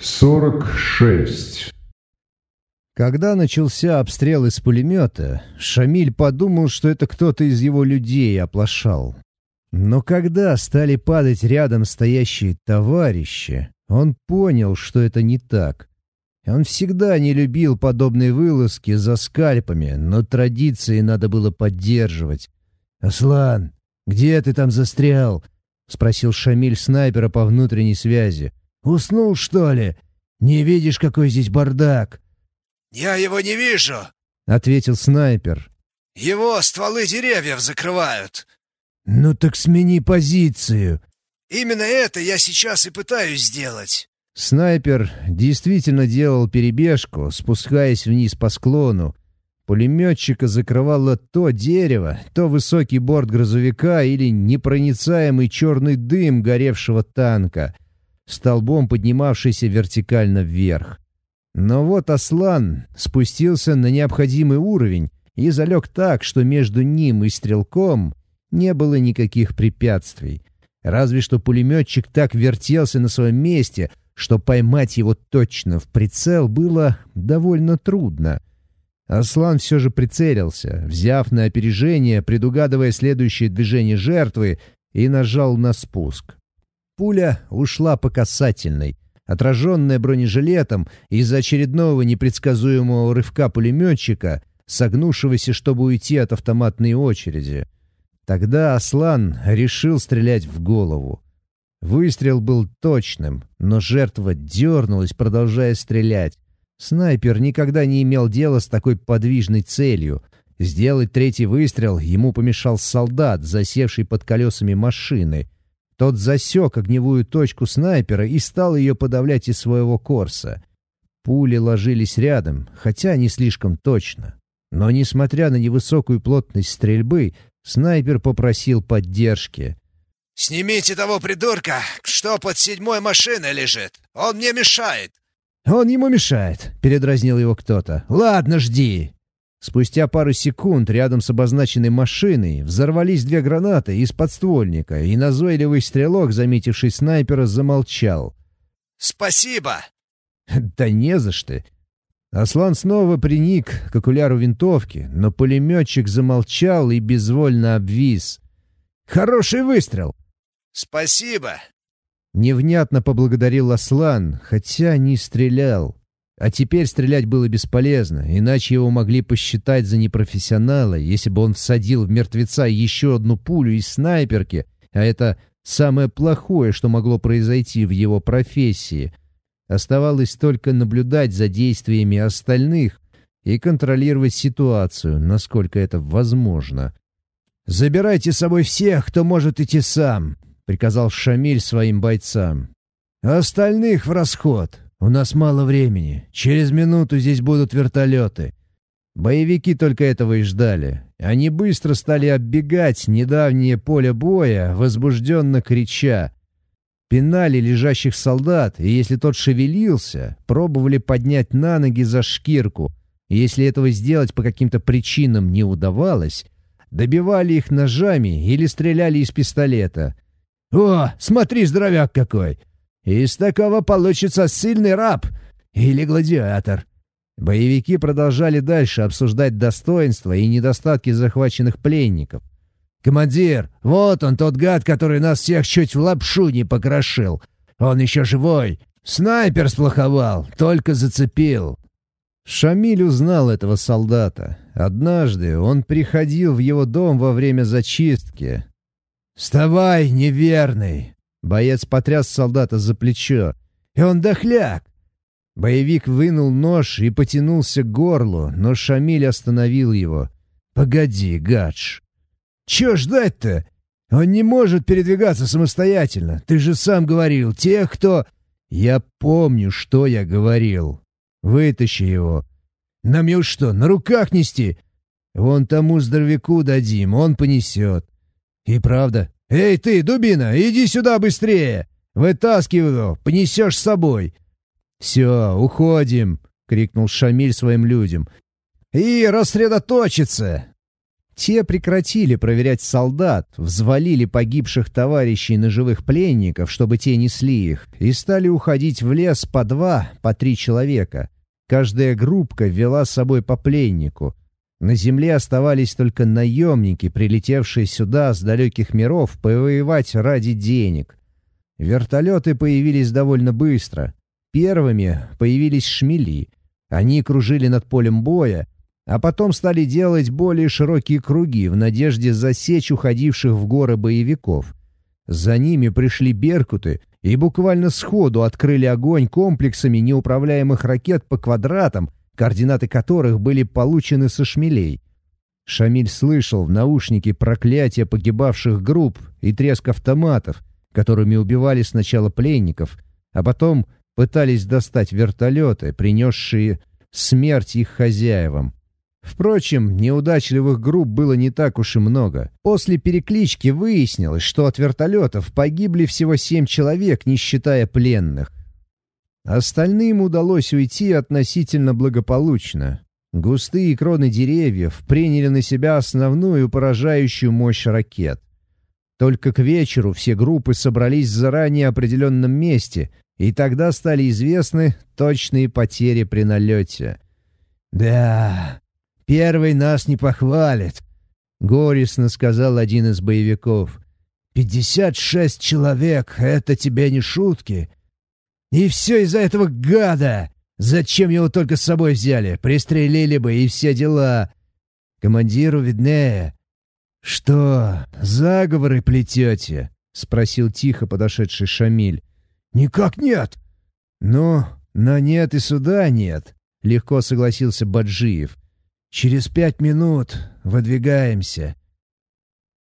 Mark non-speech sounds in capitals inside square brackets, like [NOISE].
46. Когда начался обстрел из пулемета, Шамиль подумал, что это кто-то из его людей оплошал. Но когда стали падать рядом стоящие товарищи, он понял, что это не так. Он всегда не любил подобные вылазки за скальпами, но традиции надо было поддерживать. «Аслан, где ты там застрял?» — спросил Шамиль снайпера по внутренней связи. Уснул, что ли? Не видишь, какой здесь бардак?» «Я его не вижу», — ответил снайпер. «Его стволы деревьев закрывают». «Ну так смени позицию». «Именно это я сейчас и пытаюсь сделать». Снайпер действительно делал перебежку, спускаясь вниз по склону. Пулеметчика закрывало то дерево, то высокий борт грузовика или непроницаемый черный дым горевшего танка — столбом поднимавшийся вертикально вверх. Но вот Аслан спустился на необходимый уровень и залег так, что между ним и стрелком не было никаких препятствий. Разве что пулеметчик так вертелся на своем месте, что поймать его точно в прицел было довольно трудно. Аслан все же прицелился, взяв на опережение, предугадывая следующее движение жертвы, и нажал на спуск. Пуля ушла по касательной. Отраженная бронежилетом из-за очередного непредсказуемого рывка пулеметчика, согнувшегося, чтобы уйти от автоматной очереди. Тогда Аслан решил стрелять в голову. Выстрел был точным, но жертва дернулась, продолжая стрелять. Снайпер никогда не имел дела с такой подвижной целью. Сделать третий выстрел ему помешал солдат, засевший под колесами машины — тот засек огневую точку снайпера и стал ее подавлять из своего корса. Пули ложились рядом, хотя не слишком точно. Но, несмотря на невысокую плотность стрельбы, снайпер попросил поддержки. «Снимите того придурка, что под седьмой машиной лежит. Он мне мешает». «Он ему мешает», — передразнил его кто-то. «Ладно, жди». Спустя пару секунд рядом с обозначенной машиной взорвались две гранаты из подствольника, и назойливый стрелок, заметивший снайпера, замолчал. «Спасибо!» [LAUGHS] «Да не за что!» Аслан снова приник к окуляру винтовки, но пулеметчик замолчал и безвольно обвис. «Хороший выстрел!» «Спасибо!» Невнятно поблагодарил Аслан, хотя не стрелял. А теперь стрелять было бесполезно, иначе его могли посчитать за непрофессионала, если бы он всадил в мертвеца еще одну пулю из снайперки, а это самое плохое, что могло произойти в его профессии. Оставалось только наблюдать за действиями остальных и контролировать ситуацию, насколько это возможно. «Забирайте с собой всех, кто может идти сам», — приказал Шамиль своим бойцам. «Остальных в расход. «У нас мало времени. Через минуту здесь будут вертолеты». Боевики только этого и ждали. Они быстро стали оббегать недавнее поле боя, возбужденно крича. Пинали лежащих солдат, и если тот шевелился, пробовали поднять на ноги за шкирку. И если этого сделать по каким-то причинам не удавалось, добивали их ножами или стреляли из пистолета. «О, смотри, здоровяк какой! Из такого получится сильный раб или гладиатор. Боевики продолжали дальше обсуждать достоинства и недостатки захваченных пленников. «Командир, вот он, тот гад, который нас всех чуть в лапшу не покрошил. Он еще живой. Снайпер сплоховал, только зацепил». Шамиль узнал этого солдата. Однажды он приходил в его дом во время зачистки. «Вставай, неверный! Боец потряс солдата за плечо. «И он дохляк!» Боевик вынул нож и потянулся к горлу, но Шамиль остановил его. «Погоди, гадж!» «Чё ждать-то? Он не может передвигаться самостоятельно. Ты же сам говорил, тех, кто...» «Я помню, что я говорил. Вытащи его». «Нам его что, на руках нести?» «Вон тому здоровяку дадим, он понесет». «И правда, «Эй ты, дубина, иди сюда быстрее! Вытаскивай его, понесешь с собой!» «Все, уходим!» — крикнул Шамиль своим людям. «И рассредоточиться!» Те прекратили проверять солдат, взвалили погибших товарищей на живых пленников, чтобы те несли их, и стали уходить в лес по два, по три человека. Каждая группка вела с собой по пленнику. На земле оставались только наемники, прилетевшие сюда с далеких миров повоевать ради денег. Вертолеты появились довольно быстро. Первыми появились шмели. Они кружили над полем боя, а потом стали делать более широкие круги в надежде засечь уходивших в горы боевиков. За ними пришли беркуты и буквально сходу открыли огонь комплексами неуправляемых ракет по квадратам, координаты которых были получены со шмелей. Шамиль слышал в наушнике проклятия погибавших групп и треск автоматов, которыми убивали сначала пленников, а потом пытались достать вертолеты, принесшие смерть их хозяевам. Впрочем, неудачливых групп было не так уж и много. После переклички выяснилось, что от вертолетов погибли всего семь человек, не считая пленных. Остальным удалось уйти относительно благополучно. Густые кроны деревьев приняли на себя основную поражающую мощь ракет. Только к вечеру все группы собрались в заранее определенном месте, и тогда стали известны точные потери при налете. «Да, Первый нас не похвалит», — горестно сказал один из боевиков. «Пятьдесят шесть человек — это тебе не шутки. И все из-за этого гада! Зачем его только с собой взяли? Пристрелили бы и все дела. Командиру виднее». «Что, заговоры плетете?» — спросил тихо подошедший Шамиль. «Никак нет». «Ну, но нет и суда нет», — легко согласился Баджиев. «Через пять минут выдвигаемся.